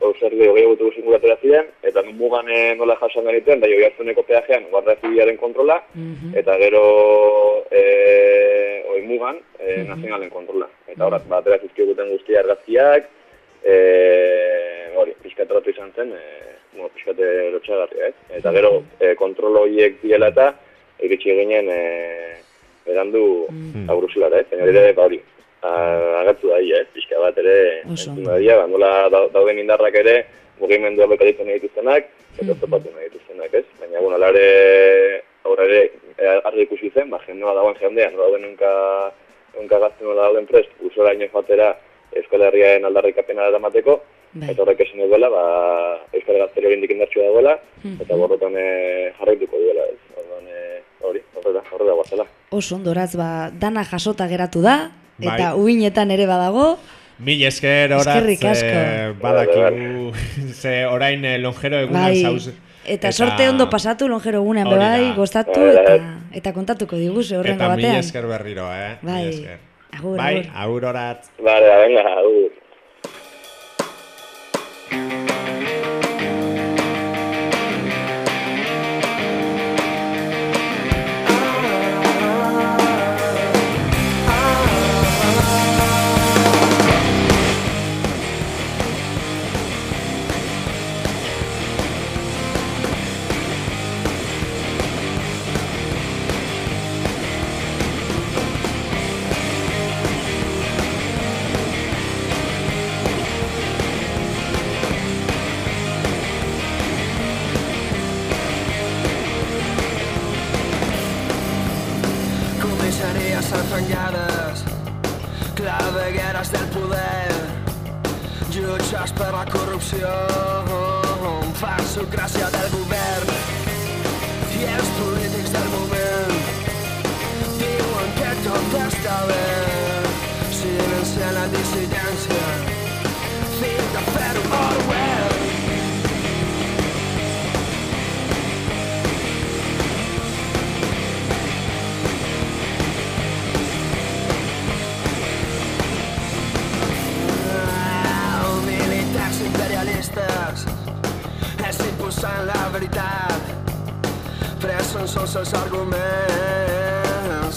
Euskarri hogei autobus inguru atera ziren, eta mugan e, nola jasan genituen, da joi hartzuneko peajean, guardia zibilaren kontrola, eta gero e, oi mugan e, nazionalen kontrola. Eta horaz, ba, atera zizkiguten guztia argazkiak, e, hori, pixkatratu izan zen, e, bueno, pixkate lotxagarria, ez? Eta gero, e, kontrol horiek diela eta, iritsi ginen, e, berandu mm. Bruselara, ez? Baina ere, ba hori, a- agertu da ez? Pixka bat ere, entzun da ba, nola da- dauden indarrak ere, mugimendua bekaritzen nahi dituztenak, eta topatu nahi dituztenak, ez? Baina, bueno, alare, aurra ere, e, argi ikusi zen, ba, jendea dagoen jendean, nola dauden nunka, nunka gazten nola dauden prest, usora ino joatera Euskal Herriaren aldarrikapena eramateko, Bai. eta horrek esan duela, ba, Euskal Gazteri hori indartxu dagoela, Mhm. eta borrotan e, jarraituko duela, ez? Orduan, e, hori, horrela, horrela guazela. Oso ondoraz, ba, dana jasota geratu da, Bai. eta uinetan ere badago. Mil esker horatz, eh, badakigu, ze orain eh, lonjero egunan Bai, zauz. eta, sorte ondo pasatu lonjero Hori bai, gozatu, Bai, bai. eta, eta kontatuko diguzu horrengo Eta mil batean. esker berriro, eh? Mil Bai, esker. Agur, bai, agur. agur horatz. Vale, venga, agur.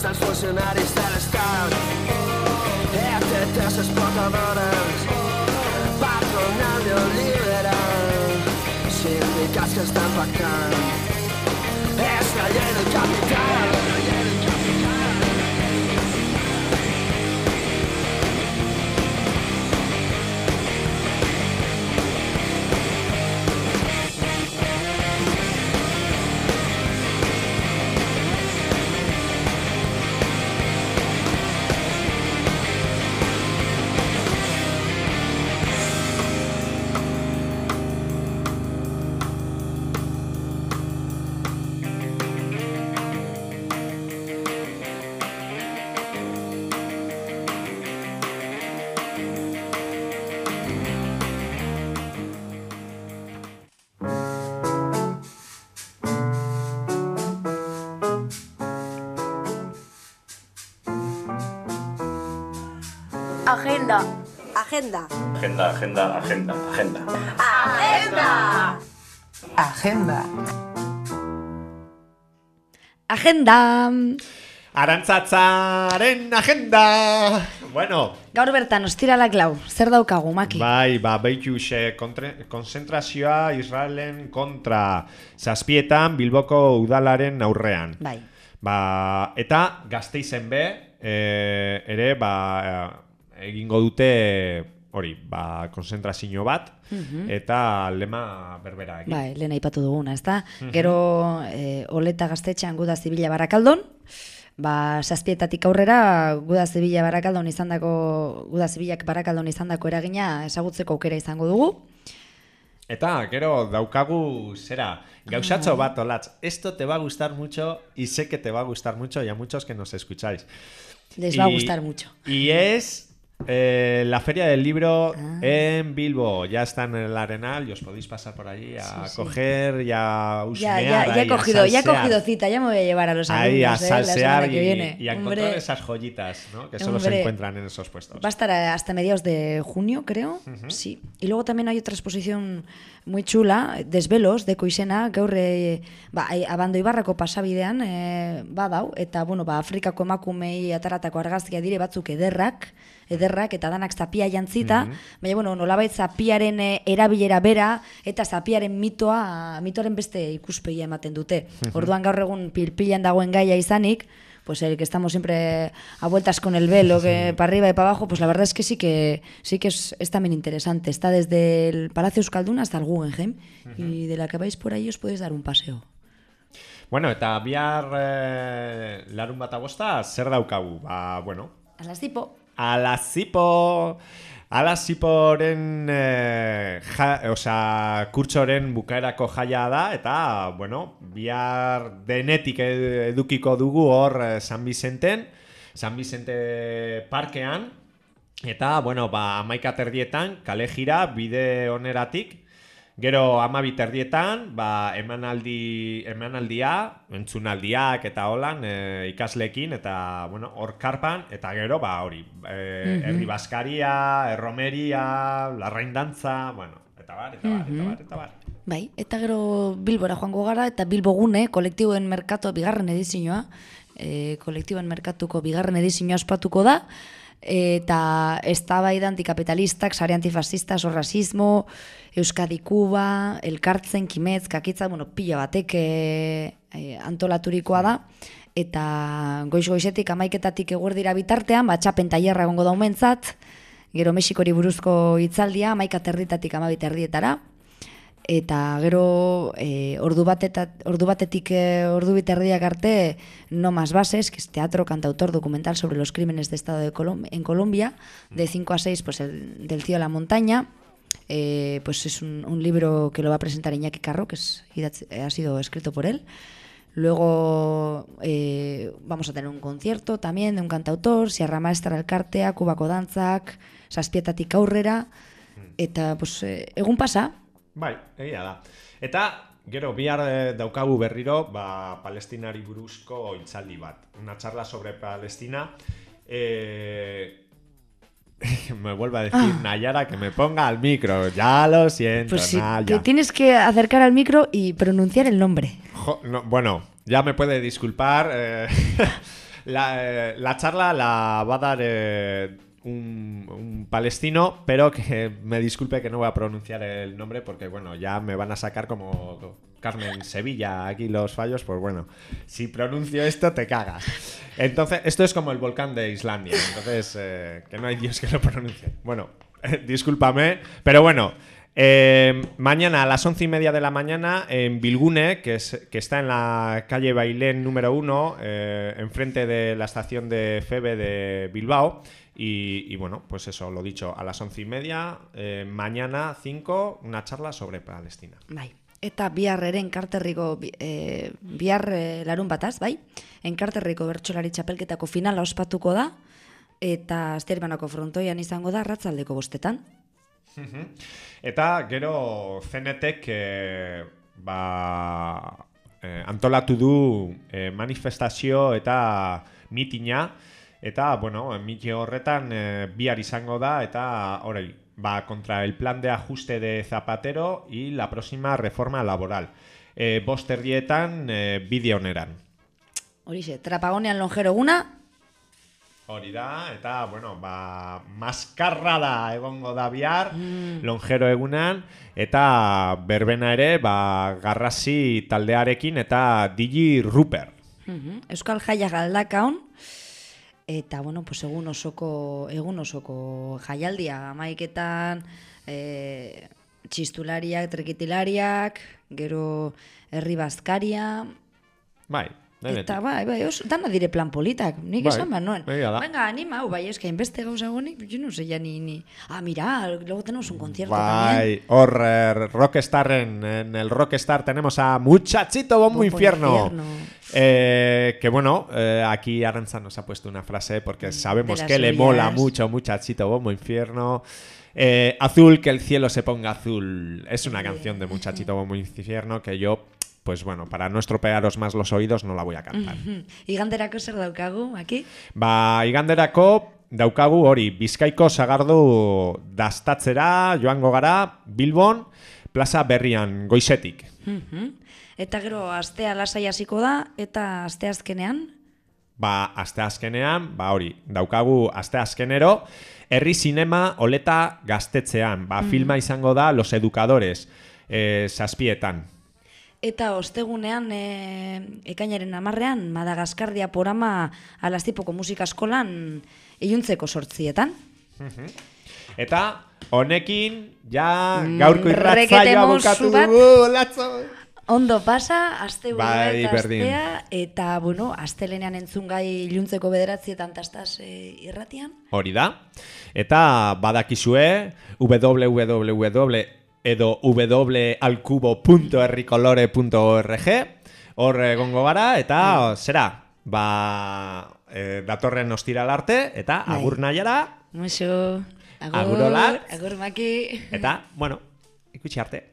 Tässä suosin ääristälestään Heätte tässä spotavaras Pakko näin jo livedään Silti käskestän pakkaan Estäjien capital. Agenda. Agenda, agenda, agenda, agenda. Agenda. Agenda. Agenda! Arantzatzaren agenda! Bueno, Gaur bertan, ostiralak lau, zer daukagu, maki? bai, ba, behitu xe, konzentrazioa Israelen kontra zazpietan Bilboko udalaren aurrean. Bai. Ba, eta gazteizen be, e, ere, ba, egingo dute hori, ba, konzentrazio bat, Mhm. eta lema berbera egin. Bai, lehen aipatu duguna, ezta? Mhm. Gero, e, oleta gaztetxean guda zibila barakaldon, ba, zazpietatik aurrera guda zibila barakaldon izandako, guda zibilak barakaldon izandako eragina ezagutzeko aukera izango dugu. Eta, gero, daukagu, zera, gauzatxo bat, olatz, esto te va a gustar mucho y sé que te va a gustar mucho y a muchos que nos escucháis. Les va a Y- gustar mucho. Y es eh, la Feria del Libro Ah. en Bilbo. Ya está en el Arenal y os podéis pasar por allí a Sí, sí. coger y a Ya, husmear ya, ya he ahí, a cogido, ya he cogido cita, ya me voy a llevar a los Ahí a ¿eh? la salsear semana y, que viene. y a encontrar esas joyitas ¿no? que solo se encuentran en esos puestos. Va a estar hasta mediados de junio, creo. Sí. Y luego también hay otra exposición muy chula, Desvelos, de Koizena, gaur eh, ba, abando ibarrako pasabidean eh, badau, eta bueno, ba, Afrikako emakumei ataratako argazkia dire batzuk ederrak, ederrak eta danak zapia jantzita, Mhm. baina bueno, nolabait zapiaren eh, erabilera bera eta zapiaren mitoa, mitoaren beste ikuspegia ematen dute. Mhm. Orduan gaur egun pilpilan dagoen gaia izanik, pues el que estamos siempre a vueltas con el velo, que para arriba y para abajo, pues la verdad es que sí que sí que es, es también interesante. Está desde el Palacio Euskaldun hasta el Guggenheim y de la que vais por ahí os podéis dar un paseo. Bueno, eta bihar eh, larun bat agosta, zer daukagu? Ba, bueno, A las tipo. Alazipo Alaziporen eh, ja, osea, kurtsoren bukaerako jaia da eta, bueno, bihar denetik ed- edukiko dugu hor eh, San Vicenten, San Vicente parkean. Eta, bueno, ba, amaika terdietan, kale jira, bide oneratik, Gero amabi terdietan, ba, emanaldi, emanaldia, entzunaldiak eta holan e, ikaslekin, eta, bueno, hor karpan, eta gero, ba, hori, e, Mhm. herri baskaria, erromeria, larrain dantza, bueno, eta bar, eta bar, eta bar, eta bar. Bai, eta gero Bilbora joango gara, eta Bilbo gune, kolektiboen merkatu bigarren edizioa, e, kolektiboen merkatuko bigarren edizioa ospatuko da, eta eztabaida antikapitalistak, sare antifascistas, o Euskadi Kuba, Elkartzen, Kimetz, Kakitza, bueno, pila batek e, antolaturikoa da, eta goiz-goizetik amaiketatik eguerdira bitartean, ba, txapen tailerra egongo da umentzat, gero Mexikori buruzko hitzaldia, amaika territatik amabit erdietara, eta gero e, ordu, bateta, ordu batetik e, ordu biterdiak arte No más bases, que es teatro cantautor documental sobre los crímenes de Estado de Colom en Colombia, de 5 a 6, pues el, del cielo a la montaña. Eh, pues es un, un libro que lo va a presentar Iñaki Carro, que es, ha sido escrito por él. Luego eh, vamos a tener un concierto también de un cantautor, Sierra Maestra Elkartea, Kubako Dantzak, Saspietatik aurrera, eta pues, eh, egun pasa. Bai, egia da. Eta, gero, bihar eh, daukagu berriro, ba, palestinari buruzko itzaldi bat. Una charla sobre Palestina. Eh, me vuelve a decir Ah. Nayara que me ponga al micro. Ya lo siento, Pues sí, Naya. te tienes que acercar al micro y pronunciar el nombre. Jo- no, bueno, ya me puede disculpar. eh, la, la charla la va a dar un, palestino, pero que me disculpe que no voy a pronunciar el nombre porque, bueno, ya me van a sacar como Carmen Sevilla aquí los fallos. Pues bueno, si pronuncio esto te cagas. Entonces, esto es como el volcán de Islandia. Entonces, eh, que no hay Dios que lo pronuncie. Bueno, discúlpame, pero bueno. Eh, mañana a las once y media de la mañana en Bilgune, que, es, que está en la calle Bailén número uno, eh, enfrente de la estación de Febe de Bilbao. Y, y bueno, pues eso, lo dicho, a las once y media, eh, mañana 5, una charla sobre Palestina. Bai. Eta bihar ere enkarterriko, eh, bihar eh, larun bataz, bai? Enkarterriko bertsolari txapelketako finala ospatuko da, eta azterbanako frontoian izango da ratzaldeko bostetan. Eta gero zenetek eh, ba, eh, antolatu du eh, manifestazio eta mitina eta bueno, miti horretan eh, bihar izango da eta hori, ba, contra el plan de ajuste de Zapatero y la próxima reforma laboral. Eh, bost erdietan eh, bideo oneran. Horixe, trapagonean lonjero guna, Hori da, eta, bueno, ba, maskarrada egongo da bihar, lonjero egunan, eta berbena ere, ba, garrasi taldearekin, eta Digi Ruper. Mhm. Euskal Jaia galdakaun, eta, bueno, pues egun osoko, egun osoko jaialdia, amaiketan, e, txistulariak, trekitilariak, gero herri bazkaria, Bai, denetik. Eta bai, bai, oso, dana dire plan politak, nik Bai, esan da. Venga, anima, hau, bai, eska, inbeste gauza gonik, yo no sé ya ni, ni... Ah, mira, luego tenemos un concierto también. Bai, hor, eh, Rockstarren, en el Rockstar tenemos a Muchachito Bombo Bombo Infierno. Infierno. Eh, que bueno, eh, aquí Aranza nos ha puesto una frase porque sabemos Mm, las que le mola mucho Muchachito Bombo Infierno. Eh, azul, que el cielo se ponga azul. Es una canción de Muchachito Bombo Infierno que yo, pues bueno, para no estropearos más los oídos, no la voy a cantar. Iganderako zer daukagu, aquí? Ba, iganderako daukagu hori, Bizkaiko sagardu dastatzera joango gara Bilbon, plaza berrian goizetik. Eta gero, astea lasai hasiko da, eta aste azkenean, Ba, aste azkenean, ba hori, daukagu aste azkenero, herri sinema oleta gaztetzean. Ba, Mhm. filma izango da Los Educadores, eh, saspietan. Eta ostegunean, e, ekainaren amarrean, Madagaskardia porama alaztipoko musika eskolan iluntzeko sortzietan. Eta honekin, ja Mm, gaurko irratzaioa bukatu dugu, latzo! Ondo pasa, aste Bai, eta astea, eta, bueno, astelenean entzun gai iluntzeko bederatzietan tastaz e, irratian. Hori da. Eta badakizue www edo www.alcubo.erricolore.org Hor egongo gara eta zera, ba eh, datorren ostiral arte eta Bai. agur nahiara Muxo, agur, Agur agur maki. eta, bueno, ikutsi arte.